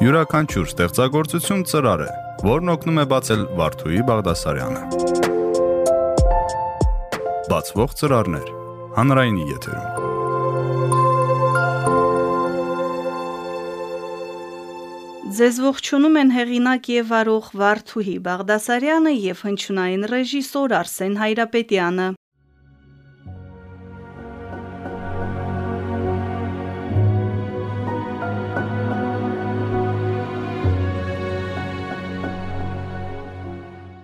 Յուրաքանչյուր ստեղծագործություն ծրար է, որն օգնում է բացել Վարդուհի Բաղդասարյանը։ Բացվող ծրարներ հանրայինի եթերում։ Ձեզ ողջունում են հեղինակ եւ վարող Վարդուհի Բաղդասարյանը եւ հնչյունային ռեժիսոր Արսեն Հայրապետյանը։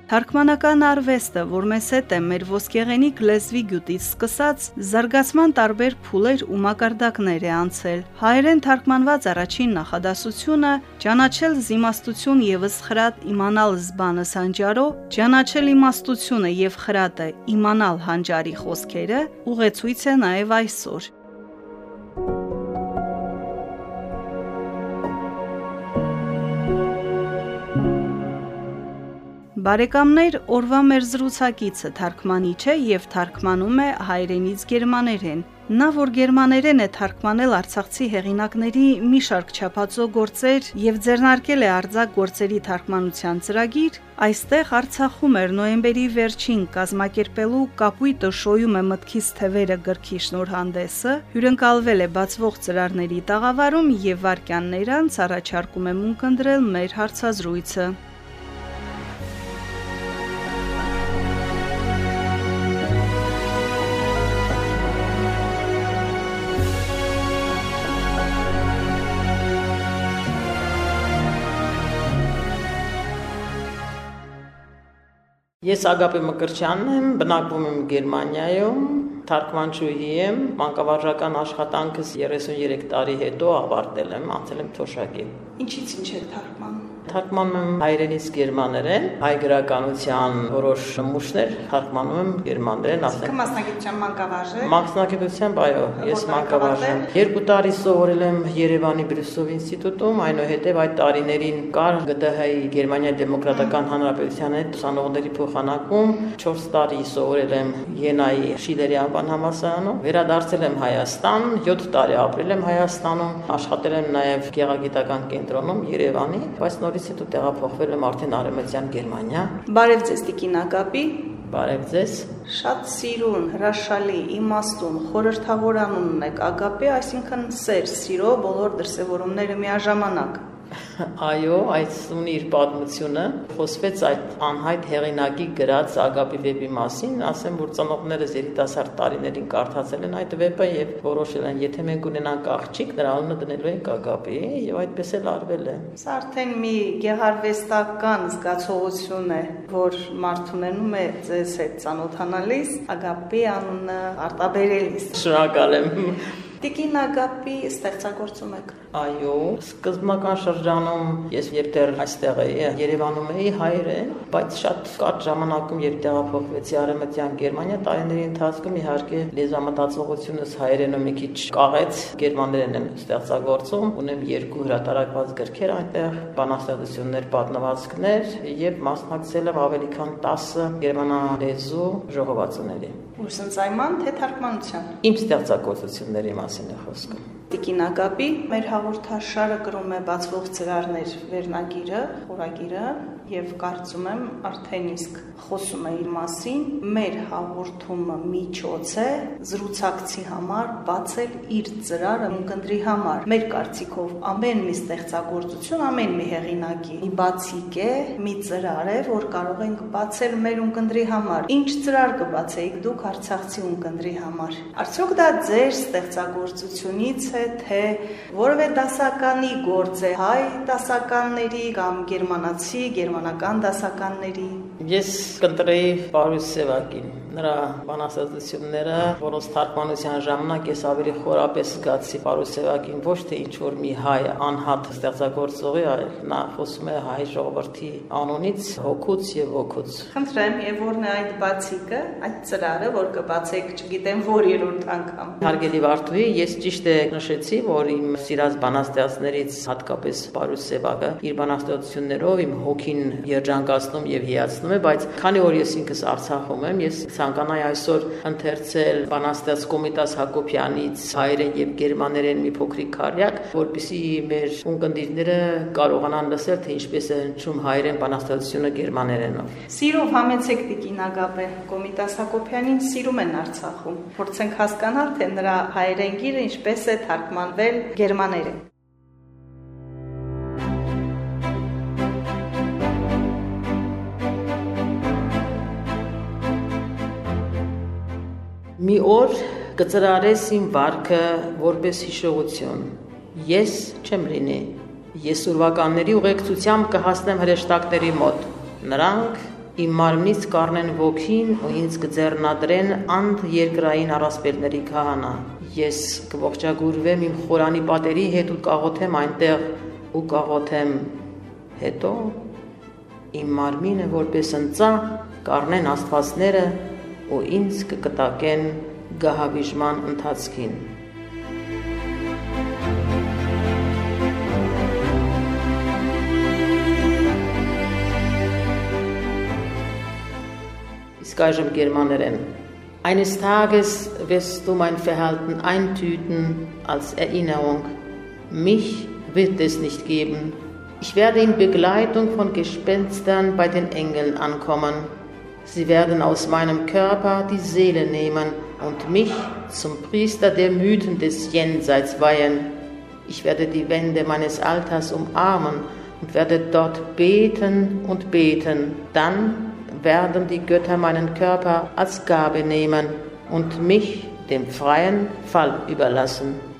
Թարգմանական արվեստը, որ մեզ հետ է մեր ոսկեղենիկ լեզվի գյուտից սկսած, զարգացման տարբեր փուլեր ու մակարդակներ է անցել։ Հայերեն թարգմանված առաջին նախադասությունը ճանաչել զիմաստություն եւս խրատ իմանալ զբանը սանջարո, ճանաչել իմաստությունը եւ խրատը իմանալ հանջարի խոսքերը ուղեցույց է նաեւ այսօր։ Բարեկամներ, օրվա մեր զրուցակիցը թարգմանիչ է եւ թարգմանում է հայրենից գերմաներեն։ Նա որ գերմաներեն է թարգմանել Արցախցի հեղինակների մի շարք չափածո գործեր եւ ձեռնարկել է արձակ գործերի թարգմանության ծրագիր, այստեղ Արցախում էր նոյեմբերի վերջին կազմակերպելու կապույտը շոյում է մտքից թևերը գրքի շնորհանդեսը, հյուրընկալվել է բացվող ծրարների տաղավարում եւ վարքյաններ անց առաջարկում եմ ունկնդրել մեր հարցազրույցը։ Ես Ագապե Մկրչյանն եմ, բնակվում եմ Գերմանիայում, թարգմանչուհի եմ, մանկավարժական աշխատանքս 33 տարի հետո ավարտել եմ, անցել եմ թոշակի։ Ինչից ինչ եք թարգմանում թարգմանում եմ հայերենից գերմաներեն, հայ գրականության որոշ նմուշներ թարգմանում եմ գերմաներեն, ասենք մասնագիտության մանկավարժ եք։ Մասնագիտությամբ, այո, ես մանկավարժ եմ։ Երկու տարի սովորել եմ Երևանի Բրյուսով ինստիտուտում, այնուհետև այդ տարիներին կար ԳԴՀ-ի Գերմանիայի Դեմոկրատական Հանրապետության հետ ուսանողների փոխանակում, 4 տարի սովորել եմ Յենայի Շիլերի անվան համալսարանում, վերադարձել եմ Հայաստան, 7 տարի ապրել եմ Հայաստանում, աշխատել եմ նաև գեղագիտական կենտրոնում Երևանի, բայց նորից հետո տեղափոխվել եմ արդեն Արեմեցյան Գերմանիա։ Բարև ձեզ Տիկին Ագապի։ Բարև ձեզ։ Շատ սիրուն, հրաշալի, իմաստուն, խորհրդավոր անուն ունեք Ագապի, այսինքն սեր, սիրո բոլոր դրսևորումները միաժամանակ։ Այո, այդ ունի իր պատմությունը։ Խոսվեց այդ անհայտ հեղինակի գրած Ագապի վեպի մասին, ասեմ, որ ծնողներս երիտասարդ տարիներին կարդացել են այդ վեպը եւ որոշել են, եթե մենք ունենանք աղջիկ, նրա անունը դնելու ենք Ագապի, եւ այդպես էլ արվել է։ Սա արդեն մի գեղարվեստական զգացողություն է, որ մարդունենում է ձեզ հետ ծանոթանալիս Ագապի անունը արտաբերելիս։ Շնորհակալ եմ։ Տիկին Ագապի ստեղծագործում եք։ Այո, սկզբնական շրջանում ես երբ դեռ այստեղ էի, Երևանում էի հայերեն, բայց շատ կարճ ժամանակում երբ տեղափոխվեցի Արեմտյան Գերմանիա, տարիների ընթացքում իհարկե լեզվամտածողությունս հայերենը մի քիչ կաղեց, գերմաներեն եմ ստեղծագործում, ունեմ երկու հրատարակված գրքեր այնտեղ, բանաստեղծություններ, պատմվածքներ եւ մասնակցել եմ ավելի քան 10 գերմանալեզու ժողովածուների։ Ուսանցայման թե թարգմանության։ Իմ ստեղծագործությունների մասին է խոսքը։ Տիկին Ագապի մեր հաղորդաշարը կրում է բացվող ծրարներ վերնագիրը, խորագիրը եւ կարծում եմ արդեն իսկ խոսում է իր մասին մեր հաղորդումը միջոց է զրուցակցի համար բացել իր ծրարը ունկնդրի համար մեր կարծիքով ամեն մի ստեղծագործություն ամեն մի հեղինակի մի բացիկ է մի ծրար է որ կարող ենք բացել մեր ունկնդրի համար ինչ ծրար կբացեիք դուք արցախցի ունկնդրի համար արդյոք դա ձեր ստեղծագործությունից է թե որևէ դասականի գործ է հայ դասականների կամ գերմանացի գերմանացի գերմանական դասականների։ Ես կընտրեի Պարուս Սևակին նրա բանաստեղծությունները, որոնց թարգմանության ժամանակ ես ավելի խորապես զգացի Պարուսևակին ոչ թե ինչ որ մի հայ անհատ ստեղծագործողի, այլ նա խոսում է հայ ժողովրդի անունից, հոգուց եւ ոգուց։ Խնդրեմ, եւ որն է այդ բացիկը, այդ ծրարը, որ կբացեք, չգիտեմ, որ երրորդ անգամ։ Հարգելի Վարդուհի, ես ճիշտ է նշեցի, որ իմ սիրած բանաստեղծներից հատկապես Պարուսևակը իր բանաստեղծություններով իմ հոգին երջանկացնում եւ հիացնում է, բայց քանի որ ես ինքս Արցախում եմ, ես կցանկանայի այսօր ընթերցել բանաստեղծ Կոմիտաս Հակոբյանից հայերեն եւ գերմաներեն մի փոքրիկ քարյակ, որpիսի մեր ունկնդիրները կարողանան լսել, թե ինչպես է հնչում հայերեն բանաստեղծությունը գերմաներենով։ Սիրով համեցեք Տիկին Ագապե Կոմիտաս Հակոբյանին սիրում են Արցախում։ Փորձենք հասկանալ, թե նրա հայերեն գիրը ինչպես է թարգմանվել գերմաներեն։ Մի օր կծրարես իմ վարկը որպես հիշողություն։ Ես չեմ լինի։ Ես ուրվականների ուղեկցությամբ կհասնեմ հրեշտակների մոտ։ Նրանք իմ մարմնից կառնեն ոգին ու ինձ կձեռնադրեն անդ երկրային առասպելների քահանա։ Ես կողջագուրվեմ իմ խորանի պատերի հետ ու կաղոթեմ այնտեղ ու կաղոթեմ հետո իմ մարմինը որպես ընծա կառնեն աստվածները ու ինձ կկտակեն գահավիժման ընթացքին։ Իսկ այժմ գերմաներեն Eines Tages wirst du mein Verhalten eintüten als Erinnerung. Mich wird es nicht geben. Ich werde in Begleitung von Gespenstern bei den Engeln ankommen. Sie werden aus meinem Körper die Seele nehmen und mich zum Priester der Mythen des Jenseits weihen. Ich werde die Wände meines Alters umarmen und werde dort beten und beten. Dann werden die Götter meinen Körper als Gabe nehmen und mich dem freien Fall überlassen.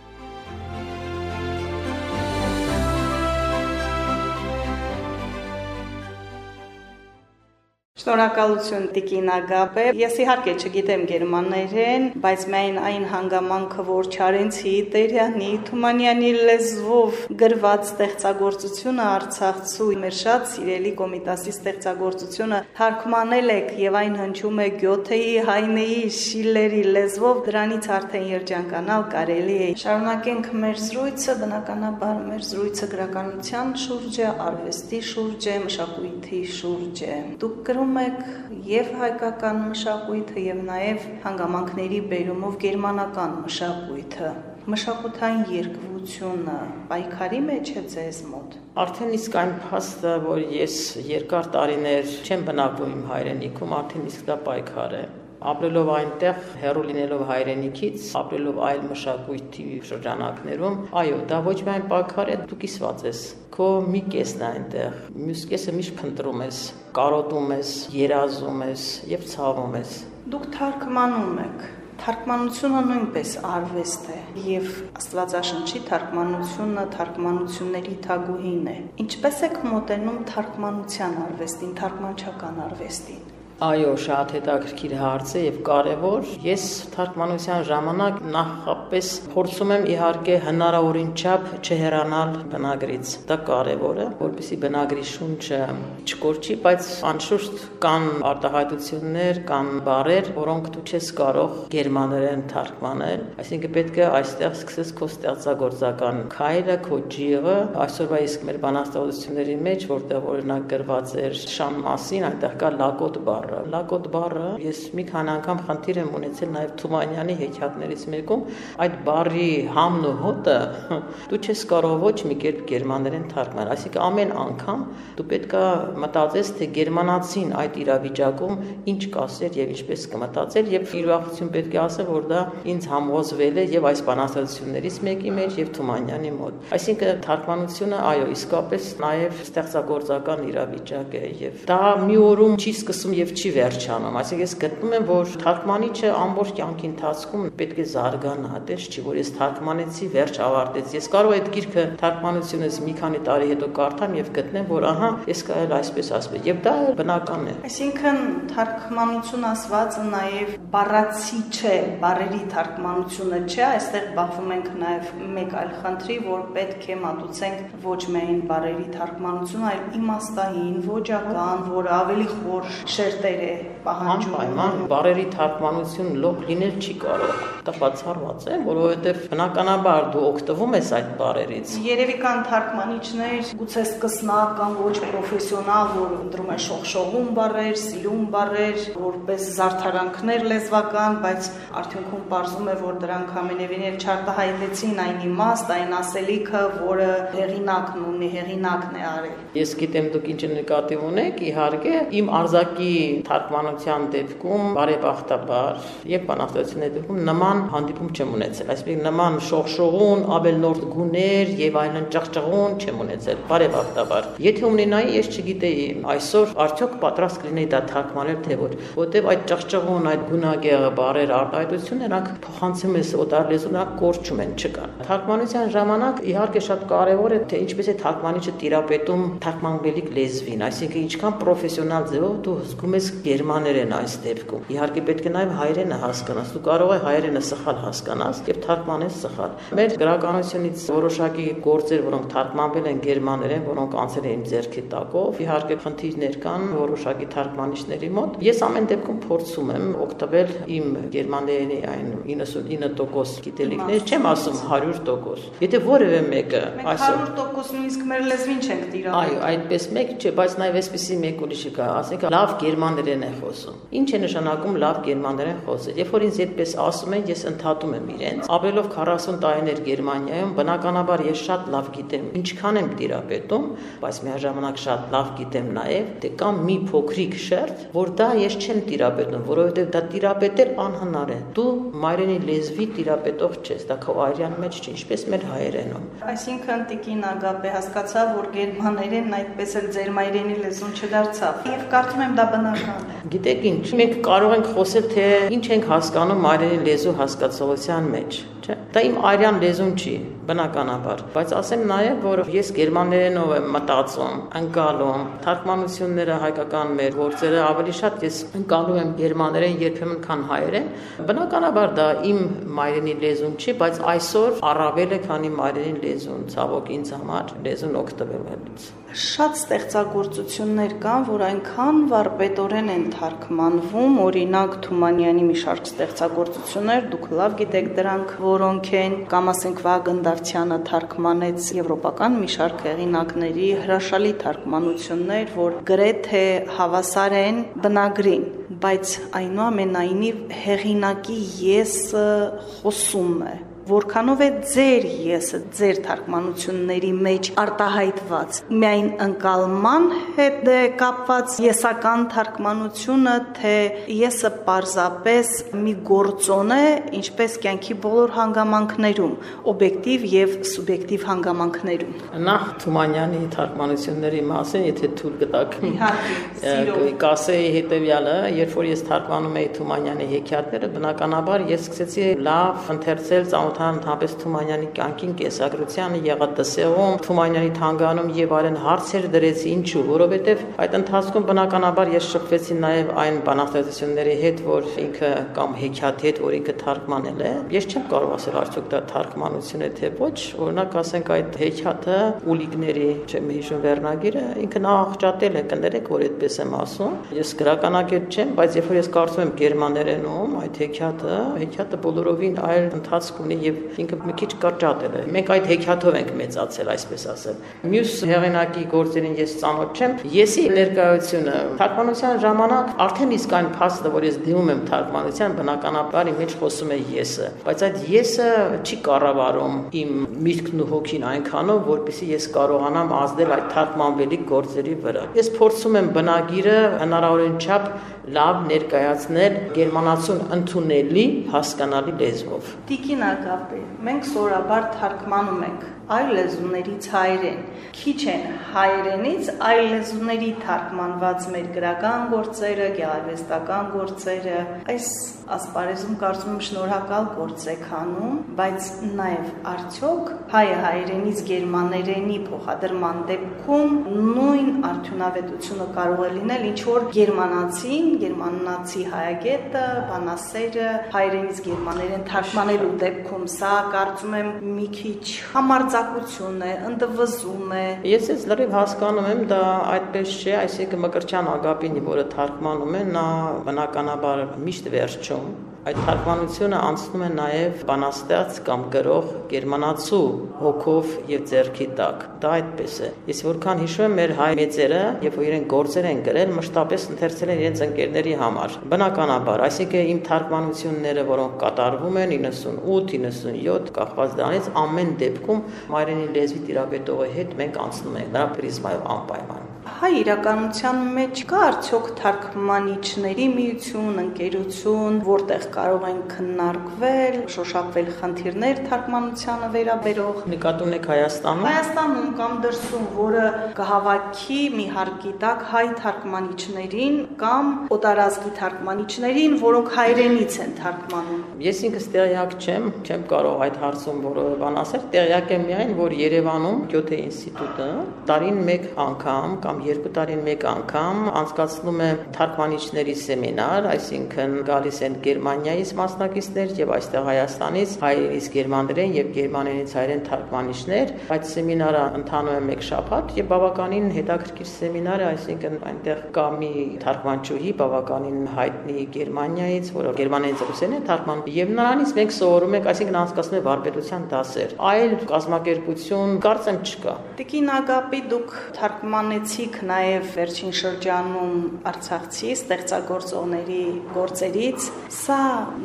Շնորհակալություն Տիկին Ագապե։ Ես իհարկե չգիտեմ գերմաներեն, բայց միայն այն հանգամանքը, որ Չարենցի, Տերյանի, Թումանյանի լեզվով գրված ստեղծագործությունը Արցախցու մեր շատ սիրելի կոմիտասի ստեղծագործությունը թարգմանել եք եւ այն հնչում է Գյոթեի, Հայնեի, Շիլլերի լեզվով, դրանից արդեն երջանկանալ կարելի է։ Շարունակենք մեր զրույցը, բնականաբար մեր զրույցը գրականության շուրջ է, արվեստի շուրջ է, մշակույթի շուրջ է։ Դուք գրում անում եք եւ հայկական մշակույթը եւ նաեւ հանգամանքների բերումով գերմանական մշակույթը մշակութային երկվությունը պայքարի մեջ է ձեզ մոտ Արդեն իսկ այն փաստը, որ ես երկար տարիներ չեմ բնակվում իմ հայրենիքում, արդեն իսկ դա պայքար է ապրելով այնտեղ, հեռու լինելով հայրենիքից, ապրելով այլ մշակույթի շրջանակներում, այո, դա ոչ միայն պակար է, դու կիսված ես։ Քո մի կեսն է այնտեղ, մյուս կեսը միշտ փնտրում ես, կարոտում ես, երազում ես եւ ցավում ես։ Դուք թարգմանում եք Թարգմանությունը նույնպես արվեստ է եւ Աստվածաշնչի թարգմանությունը թարգմանությունների թագուհին է։ Ինչպես եք մոտենում թարգմանության արվեստին, թարգմանչական արվեստին։ Այո, շատ հետաքրքիր հարց է եւ կարեւոր։ Ես թարգմանության ժամանակ նախապես փորձում եմ իհարկե հնարավորին չափ չհեռանալ բնագրից։ Դա կարեւոր է, որպեսզի բնագրի շունչը չկորչի, բայց անշուշտ կան արտահայտություններ, կան բառեր, որոնք դու չես կարող գերմաներեն թարգմանել, այսինքն պետք է այստեղ սկսես քո ստեղծագործական քայլը, քո ջիղը։ Այսօրվա իսկ մեր բանաստեղծությունների մեջ, որտեղ օրինակ գրված էր շան մասին, այնտեղ կա լակոտ բառ բառը, լակոտ բառը, ես մի քանի անգամ խնդիր եմ ունեցել նաև Թումանյանի հեքիաթներից մեկում, այդ բառի համն ու հոտը դու չես կարող ոչ մի կերպ գերմաներեն թարգմանել, այսինքն ամեն անգամ դու պետքա մտածես, թե գերմանացին այդ իրավիճակում ինչ կասեր եւ ինչպես կմտածեր եւ իրողություն պետք է ասեմ, որ դա ինձ համոզվել է եւ այս բանաստեղծություններից մեկի մեջ եւ Թումանյանի մոտ։ Այսինքն թարգմանությունը, այո, իսկապես նաեւ ստեղծագործական իրավիճակ է եւ դա մի օրում չի սկսում եւ չի վերջանում։ Այսինքն ես գտնում եմ, որ թարգմանիչը ամբողջ կյանքի ընթացքում պետք է զարգանա, դες չի, որ ես թարգմանեցի, վերջ ավարտեցի։ Ես կարող այդ գիրքը թարգմանությունից մի քանի տարի հետո կարդամ եւ գտնեմ, որ ահա, ես կարել այսպես ասպես։ Եվ դա բնական է։ Այսինքն թարգմանություն ասվածը նաեւ բառացի չէ, բառերի թարգմանությունը չէ, այստեղ բախվում ենք նաեւ մեկ այլ խնդրի, որ պետք է մատուցենք ոչ միայն բառերի թարգմանություն, այլ իմաստային, ոճական, որը ավելի խոր շերտ շերտեր է պահանջում։ Անպայման բարերի թարգմանություն լոկ լինել չի կարող։ Դա բացառված է, որովհետև բնականաբար դու օգտվում ես այդ բարերից։ Երևի կան թարգմանիչներ, գուցե սկսնակ կամ ոչ պրոֆեսիոնալ, որ ընտրում են շողշողում բարեր, սիրուն բարեր, որպես զարդարանքներ լեզվական, բայց արդյունքում ողջում է, որ դրանք ամենևին էլ չարտահայտեցին այն իմաստ, այն ասելիքը, որը հեղինակն ունի, հեղինակն է արել։ Ես գիտեմ դուք ինչ նկատի ունեք, իհարկե, իմ արձակի թարգմանության դեպքում բարեբախտաբար եւ բանաստեղծությունների դեպքում նման հանդիպում չեմ ունեցել, այսինքն նման շողշողուն, ավելնորդ գուներ եւ այլն ճղճղուն չեմ ունեցել, բարեբախտաբար։ Եթե ունենայի, ես չգիտեի այսօր արդյոք պատրաստ կլինեի դա թարգմանել թե ոչ, որտեւ այդ ճղճղուն, այդ գունագեղը բարեր արտահայտությունը նրանք փոխանցում ես օտար լեզու, նրանք կորչում են, չկան։ Թարգմանության ժամանակ իհարկե շատ կարեւոր է թե ինչպես է թարգմանիչը տիրապետում թարգմանվելիք լեզվին, այսինքն ինչքան պրոֆեսիոնալ ձևով դու զգում ես գերմաներեն այս դեպքում։ Իհարկե պետք է նաև հայերենը հասկանաս։ Դու կարող ես հայերենը սխալ հասկանաս եւ թարգմանես սխալ։ Մեր գրականությունից որոշակի գործեր, որոնք թարգմանվել են գերմաներեն, որոնք անցել են ձերքի տակով, իհարկե խնդիրներ կան որոշակի թարգմանիչների մոտ։ Ես ամեն դեպքում փորձում եմ օգտվել իմ գերմաներենի այն 99% գիտելիքներ, չեմ ասում 100%։ Եթե որևէ մեկը այսօր 100% նույնիսկ մեր լեզվին չենք տիրապետում։ Այո, այդպես մեկ չէ, բայց նաև այսպեսի մեկ ուրիշը կա, ասենք լավ գերմաներեն է խոսում։ Ինչ է նշանակում լավ գերմաներեն խոսել։ Երբ որ ինձ այդպես ասում են, ես ընդհատում եմ իրենց։ Ապրելով 40 տարիներ Գերմանիայում, բնականաբար ես շատ լավ գիտեմ ինչքան եմ տիրապետում, բայց միաժամանակ շատ լավ գիտեմ նաև, թե կա մի փոքրիկ շերտ, որ դա ես չեմ տիրապետում, որովհետև դա տիրապետել անհնար է։ Դու մայրենի լեզվի տիրապետող չես, դա քո արյան մեջ չի, ինչպես մեր հայերենում։ Այսինքն Տիկին Ագապե հասկացա, որ գերմաներենն այդպես էլ ձեր մայրենի լեզուն չդարձավ։ Եվ կարծում եմ դա բնական է։ Գիտեք ինչ, մենք կարող ենք խոսել թե ինչ ենք հասկանում մայրենի լեզու հասկացողության մեջ, չէ՞։ Դա իմ արյան լեզուն չի, բնականաբար, բայց ասեմ նաև, որ ես գերմաներենով եմ մտածում, անցալում, թարգմանությունները հայկական մեր գործերը ավելի շատ ես անցալում եմ գերմաներեն երբեմն քան հայերեն։ Բնականաբար դա իմ մայրենի լեզուն չի, բայց այսօր առավել է քանի մայրենի լեզուն, ցավոք ինձ համար լեզուն օգտվելուց։ Շատ ստեղծագործություններ կան, որ այնքան վարպետորեն են թարգմանվում, օրինակ Թումանյանի մի շարք ստեղծագործություններ, դուք լավ գիտեք դրանք, որոնք են, կամ ասենք Վագն Դավթյանը թարգմանեց եվրոպական մի շարք հեղինակների հրաշալի թարգմանություններ, որ գրեթե հավասար են բնագրին, բայց այնուամենայնիվ հեղինակի եսը խոսում է որքանով է ձեր եսը ձեր թարգմանությունների մեջ արտահայտված միայն ընկալման հետ է կապված եսական թարգմանությունը թե եսը պարզապես մի գործոն է ինչպես կյանքի բոլոր հանգամանքներում օբյեկտիվ եւ սուբյեկտիվ հանգամանքներում նախ Թումանյանի թարգմանությունների մասին եթե թույլ գտաք իհարկե կասեի հետեւյալը երբ որ ես թարգմանում էի Թումանյանի հեքիաթները բնականաբար ես սկսեցի լավ ընթերցել ծանոթ Վարդան Թաբես Թումանյանի կյանքին, կեսագրությանը, Եղատեսեղում, Թումանյանի թանգանում եւ այլն հարցեր դրեցի ինչու, որովհետեւ այդ ընթացքում բնականաբար ես շփվեցի նաեւ այն բանաստեղծությունների հետ, որ ինքը կամ հեքիաթի հետ, որ ինքը թարգմանել է։ Ես չեմ կարող ասել արդյոք դա թարգմանություն է թե ոչ, օրինակ ասենք այդ հեքիաթը Ուլիկների, չեմ հիշում վերնագիրը, ինքը նա աղճատել է, կներեք, որ այդպես եմ ասում։ Ես գրականագետ չեմ, բայց երբ որ ես կարծում եմ գերմաներենում այդ հեքիաթը, հեքիաթը բոլորովին այլ ընթացք ունի եւ ինքը մի քիչ կարճատել է։ Մենք այդ հեքիաթով ենք մեծացել, այսպես ասել։ Մյուս հեղինակի գործերին ես ծանոթ չեմ։ Եսի ներկայությունը թարգմանության ժամանակ արդեն իսկ այն փաստը, որ ես դիմում եմ թարգմանության, բնականաբար իմ մեջ խոսում է եսը, բայց այդ եսը չի կառավարում իմ միտքն ու հոգին այնքանով, որպեսզի ես կարողանամ ազդել այդ թարգմանվելի գործերի վրա։ Ես փորձում եմ բնագիրը հնարավորին չափ լավ ներկայացնել գերմանացուն ընդունելի հասկանալի լեզվով։ Տիկինակ ապրի։ Մենք սորաբար թարգմանում ենք այլ լեզուներից հայերեն։ Քիչ են հայերենից այլ լեզուների թարգմանված մեր գրական գործերը, գեղարվեստական գործերը։ Այս ասպարեզում կարծում եմ շնորհակալ գործ եք անում, բայց նաև արդյոք հայը հայերենից գերմաներենի փոխադրման դեպքում նույն արդյունավետությունը կարող է լինել, ինչ որ գերմանացին, գերմանացի հայագետը, բանասերը հայերենից գերմաներեն թարգմանելու դեպքում սա կարծում եմ մի քիչ համարձակ համարձակություն է, ընդվզում է։ Ես ես լրիվ հասկանում եմ, դա այդպես չէ, այսինքն Մկրտչյան Ագապինի, որը թարգմանում է, նա բնականաբար միշտ վերջում Այդ թարգմանությունը անցնում է նաև բանաստեղծ կամ գրող գերմանացու հոգով եւ ձեռքի տակ։ Դա այդպես է։ Ես որքան հիշում եմ, մեր հայ մեծերը, երբ որ իրենք գործեր են գրել, մշտապես ընթերցել են իրենց ընկերների համար։ Բնականաբար, այսինքն իմ թարգմանությունները, որոնք կատարվում են 98, 97, կախված դրանից ամեն դեպքում մայրենի լեզվի տիրապետողի հետ մենք անցնում ենք նրա պրիզմայով անպայման հայ իրականության մեջ կա արդյոք թարգմանիչների միություն, ընկերություն, որտեղ կարող են քննարկվել, շոշափվել խնդիրներ թարգմանությանը վերաբերող։ Նկատում եք Հայաստանում։ Հայաստանում կամ դրսում, որը կհավաքի մի հարկի տակ հայ թարգմանիչներին կամ օտարազգի թարգմանիչներին, որոնք հայրենից են թարգմանում։ Ես ինքս տեղյակ չեմ, չեմ կարող այդ հարցում որևէ բան ասել։ Տեղյակ եմ միայն, որ Երևանում Գյոթե ինստիտուտը տարին մեկ անգամ կամ կամ երկու տարին մեկ անգամ անցկացնում է թարգմանիչների սեմինար, այսինքն գալիս են Գերմանիայից մասնակիցներ եւ այստեղ Հայաստանից հայերից գերմաներեն եւ գերմաներենից հայերեն թարգմանիչներ։ Այդ սեմինարը ընթանում է մեկ շաբաթ եւ բավականին հետաքրքիր սեմինար է, այսինքն այնտեղ կա մի թարգմանչուհի բավականին հայտնի Գերմանիայից, որը գերմաներենից ռուսերեն է թարգմանում եւ նրանից մենք սովորում ենք, այսինքն անցկացնում է վարպետության դասեր։ Այլ կազմակերպություն կարծեմ չկա։ Տիկին Ագապի դուք թարգմանեցի գիտիկ նաև վերջին շրջանում Արցախցի ստեղծագործողների գործերից, սա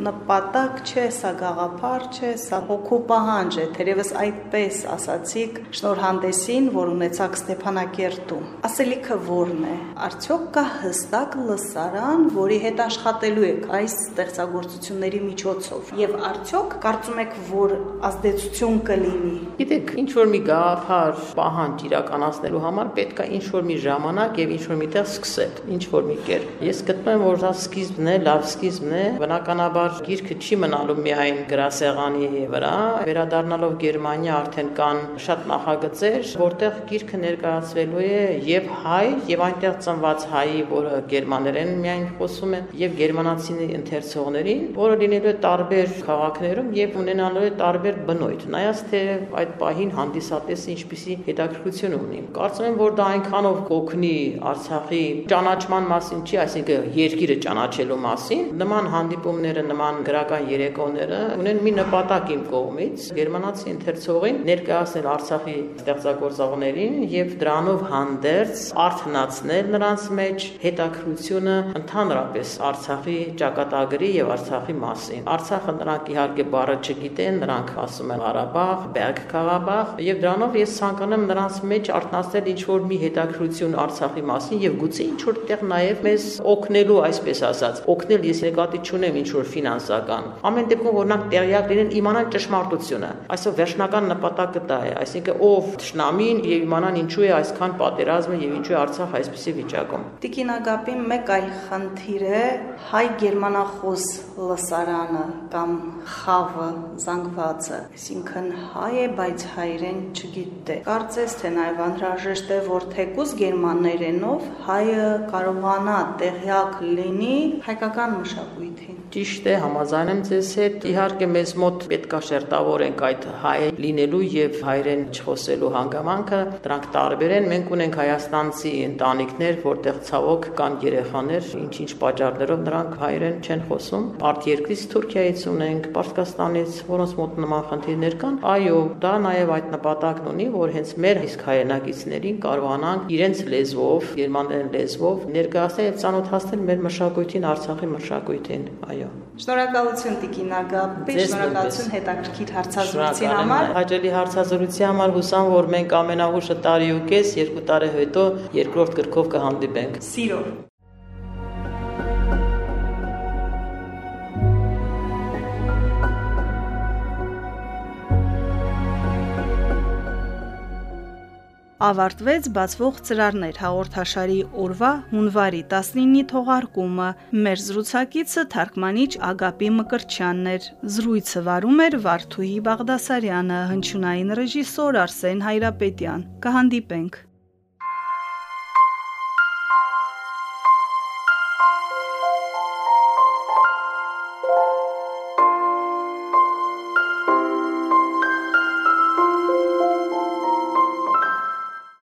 նպատակ չէ, սա գաղափար չէ, սա հոգու պահանջ է, թերևս այդպես ասացիք շնորհանդեսին, որ ունեցաք Ստեփանակերտում։ Ասելիքը ո՞րն է։ Արդյոք կա հստակ լսարան, որի հետ աշխատելու եք այս ստեղծագործությունների միջոցով։ Եվ արդյոք կարծում եք, որ ազդեցություն կլինի։ Գիտեք, ինչ որ մի գաղափար պահանջ իրականացնելու համար պետք է ինչ որ մի ժամանակ եւ ինչ որ միտեղ սկսել, ինչ որ մի կերպ։ Ես գտնում եմ, որ դա սկիզբն է, լավ սկիզբն է։ Բնականաբար գիրքը չի մնալու միայն գրասեղանի վրա, վերադառնալով Գերմանիա արդեն կան շատ նախագծեր, որտեղ գիրքը ներկայացվելու է եւ հայ, եւ այնտեղ ծնված հայի, որը գերմաներեն միայն խոսում է, եւ գերմանացի ընթերցողներին, որը լինելու է տարբեր քաղաքներում եւ ունենալու է տարբեր բնույթ։ Նայած թե այդ պահին հանդիսատեսը ինչպիսի հետաքրքրություն ունի։ Կարծում եմ, որ դա այնքանով կօգնի Արցախի ճանաչման մասին չի, այսինքն երկիրը ճանաչելու մասին։ Նման հանդիպումները, նման գրական երեկոները ունեն մի նպատակ իմ կողմից՝ գերմանացի ընթերցողին ներկայացնել Արցախի ստեղծագործողներին եւ դրանով հանդերձ արթնացնել նրանց մեջ հետաքրությունը ընդհանրապես Արցախի ճակատագրի եւ Արցախի մասին։ Արցախը նրանք իհարկե բառը չգիտեն, նրանք ասում են Ղարաբաղ, Բերք Ղարաբաղ եւ դրանով ես ցանկանում նրանց մեջ արտնասնել ինչ որ մի հետաքրություն ինֆորմացիություն Արցախի մասին եւ գուցե ինչ որ տեղ նաեւ մեզ օգնելու, այսպես ասած, օգնել ես նկատի չունեմ ինչ որ ֆինանսական։ Ամեն դեպքում օրինակ տեղյակ լինեն իմանան ճշմարտությունը։ Այսօր վերջնական նպատակը դա է, այսինքն ով ճշնամին եւ իմանան ինչու է այսքան պատերազմը եւ ինչու է Արցախ այսպեսի վիճակում։ Տիկին Ագապի մեկ այլ խնդիր է հայ գերմանախոս լսարանը կամ խավը զանգվածը, այսինքն հայ է, բայց հայերեն չգիտե։ Կարծես թե նաև անհրաժեշտ է որ թեկուզ գերմաներենով հայը կարողանա տեղյակ լինի հայկական մշակույթին։ Ճիշտ է, համաձայն եմ ձեզ հետ։ Իհարկե մեզ մոտ պետքա շերտավորենք այդ հայ լինելու եւ հայերեն չխոսելու հանգամանքը, դրանք տարբեր են։ Մենք ունենք հայաստանցի ընտանիքներ, որտեղ ցավոք կան երեխաներ, ինչ-ինչ պատճառներով նրանք հայերեն չեն խոսում։ Արտերկրից Թուրքիայից ունենք, Պարսկաստանից, որոնց մոտ նման խնդիրներ կան։ Այո, դա նաեւ այդ նպատակն ունի, որ հենց մեր իսկ հայրենակիցներին կարողանանք իրենց լեզվով, գերմաներեն լեզվով ներկայացնել եւ ծանոթացնել մեր մշակույթին, Արցախի մշակույթին։ Այո։ Շնորհակալություն Տիկին Ագապի, շնորհակալություն հետաքրքիր հարցազրույցի համար։ Հաջելի հարցազրույցի համար հուսամ, որ մենք ամենահուշը տարի ու կես, երկու տարի հետո երկրորդ գրքով կհանդիպենք։ Սիրով։ ավարտվեց բացվող ծրարներ հաղորդաշարի օրվա հունվարի 19-ի թողարկումը։ Մեր զրուցակիցը թարգմանիչ Ագապի Մկրչյանն էր։ Զրույցը վարում էր Վարդուհի Բաղդասարյանը, հնչյունային ռեժիսոր Արսեն Հայրապետյան։ Կհանդիպենք